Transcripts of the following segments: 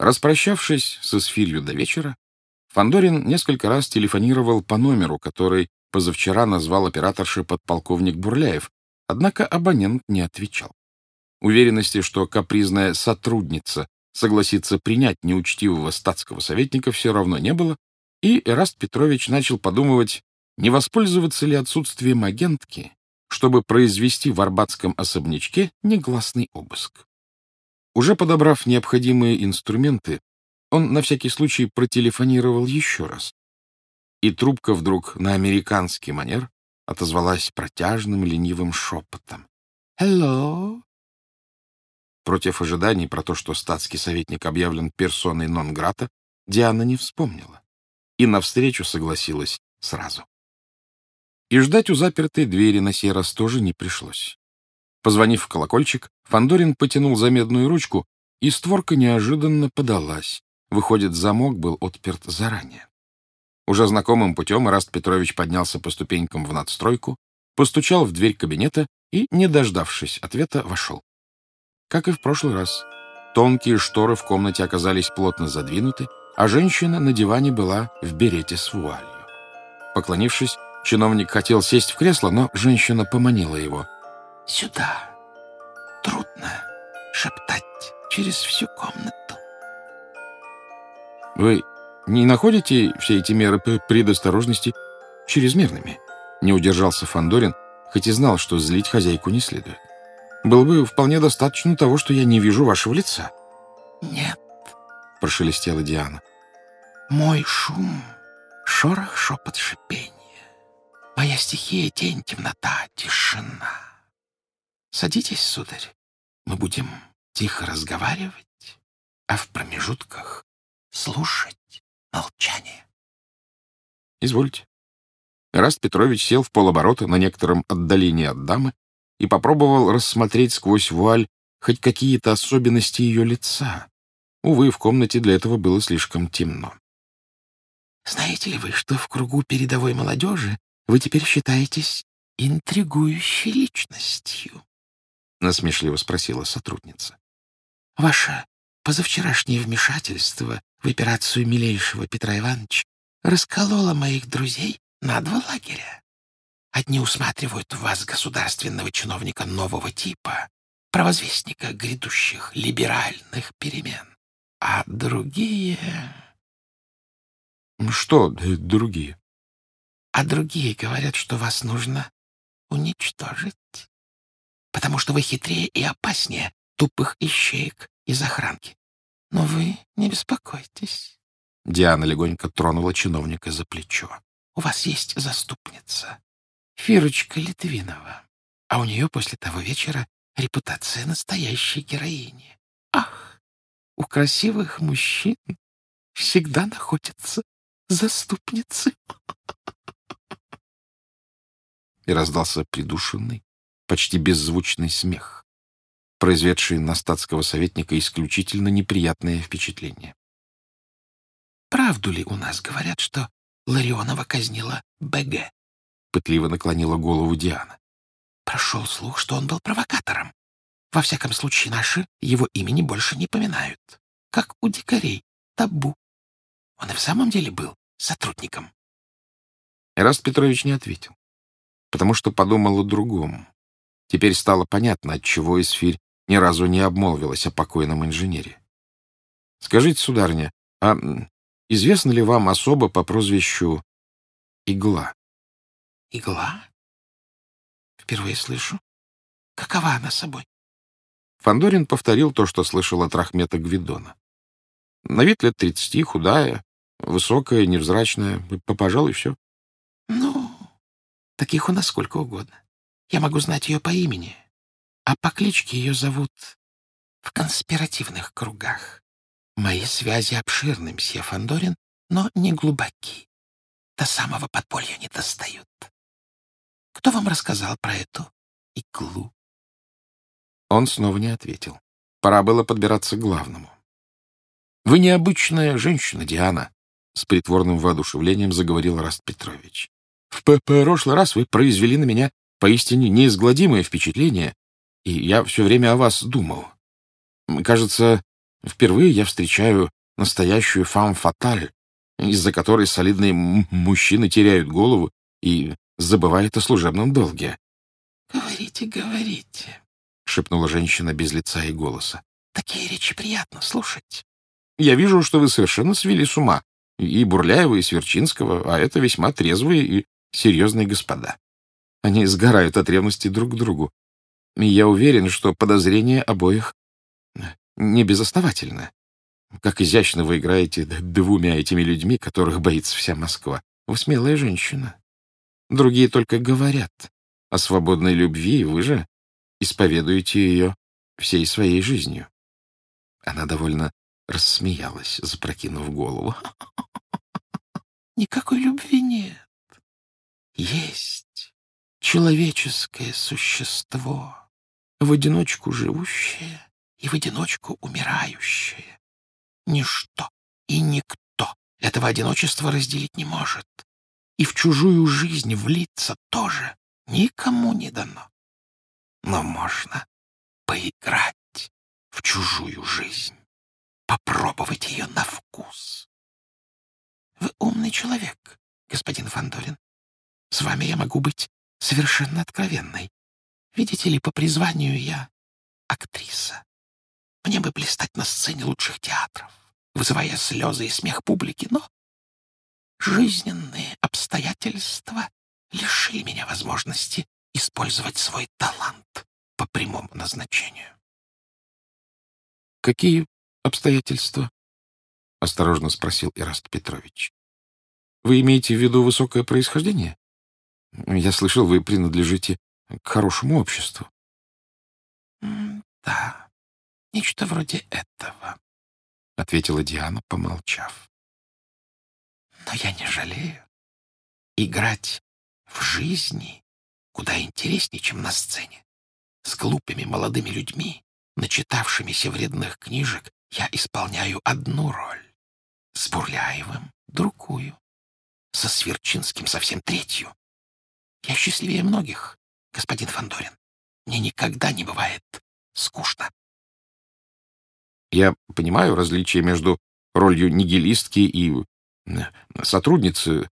Распрощавшись с Эсфирью до вечера, Фандорин несколько раз телефонировал по номеру, который позавчера назвал операторши подполковник Бурляев, однако абонент не отвечал. Уверенности, что капризная сотрудница согласится принять неучтивого статского советника, все равно не было, и Эраст Петрович начал подумывать, не воспользоваться ли отсутствием агентки, чтобы произвести в арбатском особнячке негласный обыск. Уже подобрав необходимые инструменты, он на всякий случай протелефонировал еще раз. И трубка вдруг на американский манер отозвалась протяжным ленивым шепотом. «Hello?» Против ожиданий про то, что статский советник объявлен персоной нон-грата, Диана не вспомнила и навстречу согласилась сразу. И ждать у запертой двери на сей раз тоже не пришлось. Позвонив в колокольчик, Фандорин потянул за медную ручку, и створка неожиданно подалась. Выходит, замок был отперт заранее. Уже знакомым путем Раст Петрович поднялся по ступенькам в надстройку, постучал в дверь кабинета и, не дождавшись ответа, вошел. Как и в прошлый раз, тонкие шторы в комнате оказались плотно задвинуты, а женщина на диване была в берете с вуалью. Поклонившись, чиновник хотел сесть в кресло, но женщина поманила его — Сюда. Трудно шептать через всю комнату. Вы не находите все эти меры предосторожности чрезмерными? Не удержался Фандорин, хоть и знал, что злить хозяйку не следует. Было бы вполне достаточно того, что я не вижу вашего лица. Нет, прошелестела Диана. Мой шум, шорох, шепот, шипение. Моя стихия — тень, темнота, тишина. Садитесь, сударь. Мы будем тихо разговаривать, а в промежутках слушать молчание. Извольте. Раст Петрович сел в полоборота на некотором отдалении от дамы и попробовал рассмотреть сквозь вуаль хоть какие-то особенности ее лица. Увы, в комнате для этого было слишком темно. «Знаете ли вы, что в кругу передовой молодежи вы теперь считаетесь интригующей личностью?» — насмешливо спросила сотрудница. — Ваше позавчерашнее вмешательство в операцию милейшего Петра Ивановича раскололо моих друзей на два лагеря. Одни усматривают в вас государственного чиновника нового типа, провозвестника грядущих либеральных перемен, а другие... — Что другие? — А другие говорят, что вас нужно уничтожить потому что вы хитрее и опаснее тупых ищеек из охранки. Но вы не беспокойтесь. Диана легонько тронула чиновника за плечо. У вас есть заступница, Фирочка Литвинова, а у нее после того вечера репутация настоящей героини. Ах, у красивых мужчин всегда находятся заступницы. И раздался придушенный, почти беззвучный смех, произведший на статского советника исключительно неприятное впечатление. «Правду ли у нас говорят, что Ларионова казнила БГ?» — пытливо наклонила голову Диана. «Прошел слух, что он был провокатором. Во всяком случае, наши его имени больше не поминают. Как у дикарей, табу. Он и в самом деле был сотрудником». Эраст Петрович не ответил, потому что подумал о другом. Теперь стало понятно, отчего Исфирь ни разу не обмолвилась о покойном инженере. Скажите, сударыня, а известно ли вам особо по прозвищу Игла? Игла? Впервые слышу. Какова она собой? Фандорин повторил то, что слышал от Рахмета Гвидона. На вид лет тридцати, худая, высокая, невзрачная, пожалуй, все. Ну, таких у нас сколько угодно. Я могу знать ее по имени, а по кличке ее зовут в конспиративных кругах. Мои связи обширны, мсье Фандорин, но не глубоки. До самого подполья не достают. Кто вам рассказал про эту иглу? Он снова не ответил. Пора было подбираться к главному. «Вы необычная женщина, Диана», — с притворным воодушевлением заговорил Раст Петрович. «В прошлый раз вы произвели на меня поистине неизгладимое впечатление, и я все время о вас думал. Кажется, Впервые я встречаю настоящую фам-фаталь, из-за которой солидные мужчины теряют голову и забывают о служебном долге. — Говорите, говорите, — шепнула женщина без лица и голоса. — Такие речи приятно слушать. Я вижу, что вы совершенно свели с ума. И Бурляева, и Сверчинского, а это весьма трезвые и серьезные господа. Они сгорают от ревности друг к другу. И я уверен, что подозрение обоих не безосновательно. Как изящно вы играете двумя этими людьми, которых боится вся Москва. Вы смелая женщина. Другие только говорят о свободной любви, вы же исповедуете ее всей своей жизнью. Она довольно рассмеялась, запрокинув голову. Никакой любви нет. Есть человеческое существо, в одиночку живущее и в одиночку умирающее. Ничто и никто этого одиночества разделить не может. И в чужую жизнь влиться тоже никому не дано. Но можно поиграть в чужую жизнь, попробовать ее на вкус. Вы умный человек, господин Фандорин. С вами я могу быть совершенно откровенной. Видите ли, по призванию я актриса. Мне бы блистать на сцене лучших театров, вызывая слезы и смех публики, но жизненные обстоятельства лишили меня возможности использовать свой талант по прямому назначению. «Какие обстоятельства?» — осторожно спросил Ираст Петрович. «Вы имеете в виду высокое происхождение? Я слышал, вы принадлежите к хорошему обществу». «Да, нечто вроде этого», — ответила Диана, помолчав. «Но я не жалею. Играть в жизни куда интереснее, чем на сцене. С глупыми молодыми людьми, начитавшимися вредных книжек, я исполняю одну роль. С Бурляевым — другую. Со Сверчинским совсем третью. Я счастливее многих, господин Фандорин. Мне никогда не бывает скучно. Я понимаю различие между ролью нигилистки и сотрудницы,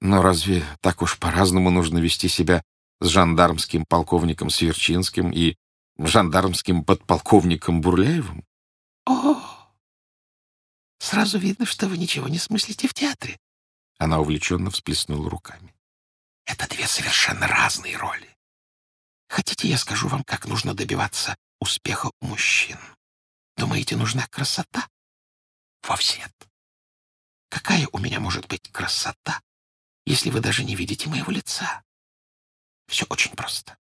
но разве так уж по-разному нужно вести себя с жандармским полковником Сверчинским и жандармским подполковником Бурляевым? О, сразу видно, что вы ничего не смыслите в театре. Она увлеченно всплеснула руками. Это две совершенно разные роли. Хотите, я скажу вам, как нужно добиваться успеха у мужчин? Думаете, нужна красота? Вовсе нет. Какая у меня может быть красота, если вы даже не видите моего лица? Все очень просто.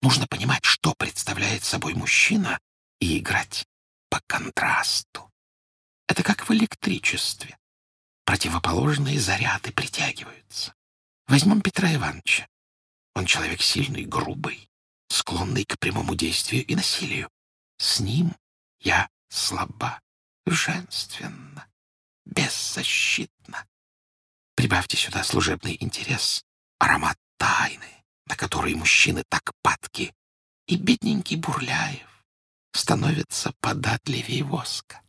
Нужно понимать, что представляет собой мужчина, и играть по контрасту. Это как в электричестве. Противоположные заряды притягиваются. Возьмем Петра Ивановича. Он человек сильный, грубый, склонный к прямому действию и насилию. С ним я слаба, женственна, беззащитна. Прибавьте сюда служебный интерес, аромат тайны, на который мужчины так падки, и бедненький Бурляев становится податливее воска.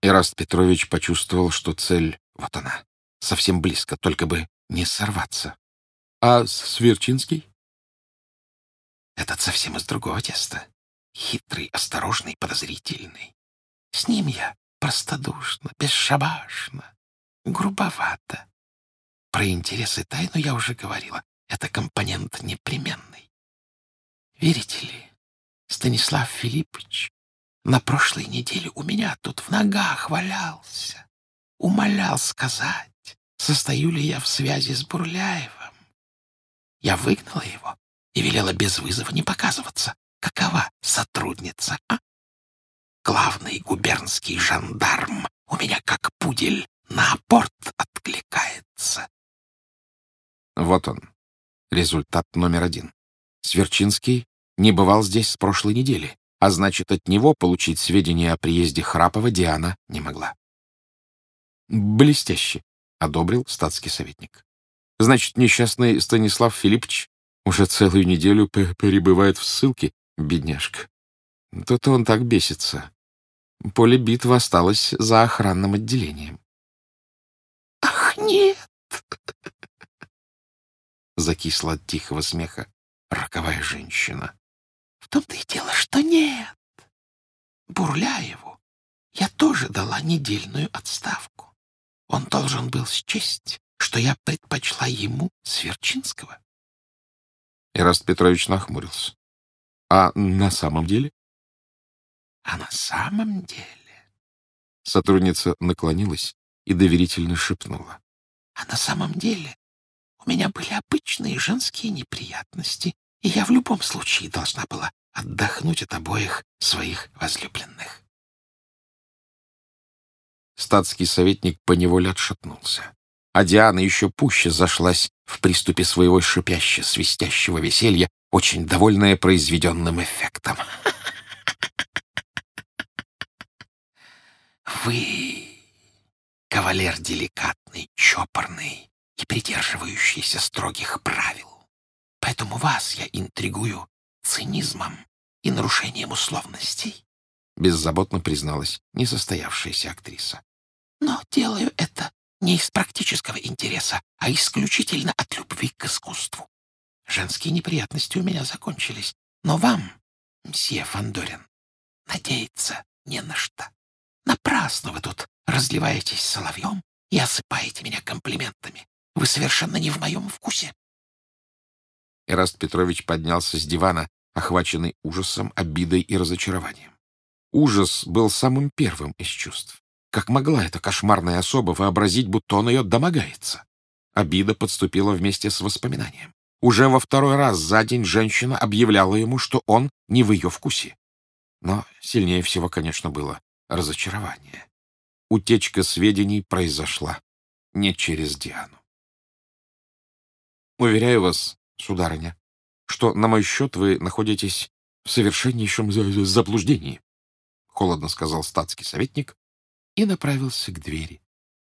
Ираст Петрович почувствовал, что цель, вот она, совсем близко, только бы не сорваться. А Сверчинский? Этот совсем из другого теста. Хитрый, осторожный, подозрительный. С ним я простодушно, бесшабашно, грубовато. Про интересы тайну я уже говорила. Это компонент непременный. Верите ли, Станислав Филиппович на прошлой неделе у меня тут в ногах валялся. Умолял сказать, состою ли я в связи с Бурляевым. Я выгнала его и велела без вызова не показываться. Какова сотрудница, а? Главный губернский жандарм у меня как пудель на апорт откликается. Вот он, результат номер один. Сверчинский не бывал здесь с прошлой недели, а значит, от него получить сведения о приезде Храпова Диана не могла. Блестяще, — одобрил статский советник. Значит, несчастный Станислав Филиппович уже целую неделю перебывает в ссылке, бедняжка. То-то он так бесится. Поле битвы осталось за охранным отделением. «Ах, нет!» Закисла от тихого смеха роковая женщина. «В том-то и дело, что нет. Бурляеву я тоже дала недельную отставку. Он должен был счесть, что я предпочла ему Сверчинского». Ираст Петрович нахмурился. «А на самом деле?» «А на самом деле...» Сотрудница наклонилась и доверительно шепнула. «А на самом деле у меня были обычные женские неприятности, и я в любом случае должна была отдохнуть от обоих своих возлюбленных». Статский советник поневоле отшатнулся, а Диана еще пуще зашлась в приступе своего шипяще-свистящего веселья, очень довольная произведенным эффектом. Вы, кавалер деликатный, чопорный и придерживающийся строгих правил. Поэтому вас я интригую цинизмом и нарушением условностей. Беззаботно призналась несостоявшаяся актриса. Но делаю это не из практического интереса, а исключительно от любви к искусству. Женские неприятности у меня закончились, но вам, мсье Фандорин, надеяться не на что. Напрасно вы тут разливаетесь соловьем и осыпаете меня комплиментами. Вы совершенно не в моем вкусе. Эраст Петрович поднялся с дивана, охваченный ужасом, обидой и разочарованием. Ужас был самым первым из чувств. Как могла эта кошмарная особа вообразить, будто он ее домогается? Обида подступила вместе с воспоминанием. Уже во второй раз за день женщина объявляла ему, что он не в ее вкусе. Но сильнее всего, конечно, было разочарование. Утечка сведений произошла не через Диану. Уверяю вас, сударыня, что на мой счет вы находитесь в совершеннейшем заблуждении, — холодно сказал статский советник и направился к двери,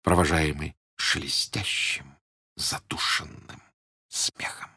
провожаемый шелестящим, задушенным смехом.